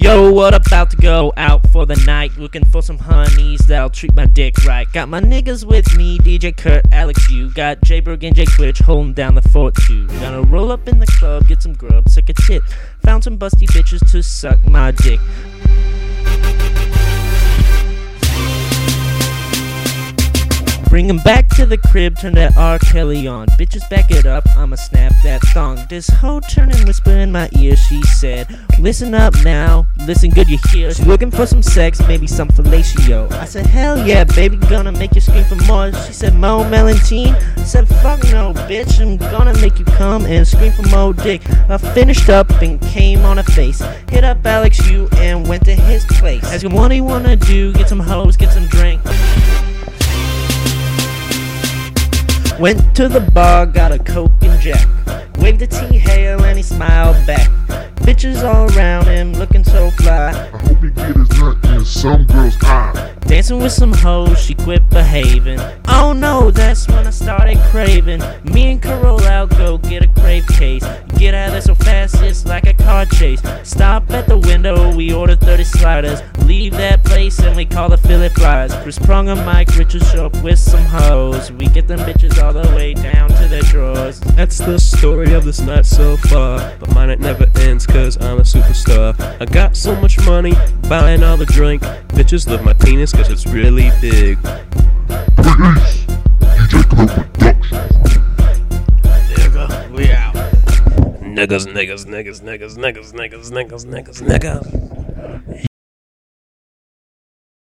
Yo, what about to go out for the night? Looking for some honeys that'll treat my dick right. Got my niggas with me, DJ Kurt, Alex U. Got J Berg and J Twitch holding down the fort too. Gonna roll up in the club, get some grub, suck a tit. Found some busty bitches to suck my dick. Bring him back to the crib, turn that R. Kelly on. Bitches back it up, I'ma snap that thong. This hoe turn and whisper in my ear, she said, Listen up now, listen good, you hear. She's looking for some sex, maybe some fellatio. I said, Hell yeah, baby, gonna make you scream for more. She said, Mo Melantine? I said, Fuck no, bitch, I'm gonna make you come and scream for Mo Dick. I finished up and came on her face. Hit up Alex U and went to his place. Him, What do you wanna do? Get some hoes, get some drink. Went to the bar, got a coke and jack. Waved at T Hale and he smiled back. Bitches all around him looking so fly. I hope he get his nut in some girl's eye. Dancing with some hoes, she quit behaving. Oh no, that's when I started craving. Me and Carol out go get a crave case. Get out of there so fast, it's like a car chase. Stop at the window, we order 30 sliders. Leave that place and we call the Philly Flyers. Chris Pronger, Mike Richards show up with some hoes. We get them bitches all the way down to their drawers. That's the story of this night so far. But mine it never ends cause I'm a superstar. I got so much money, buying all the drink. Bitches love my penis cause it's really big. Peace! DJ Kurt Productions. Niggas, niggas, niggas, niggas, niggas, niggas, niggas, niggas, niggas.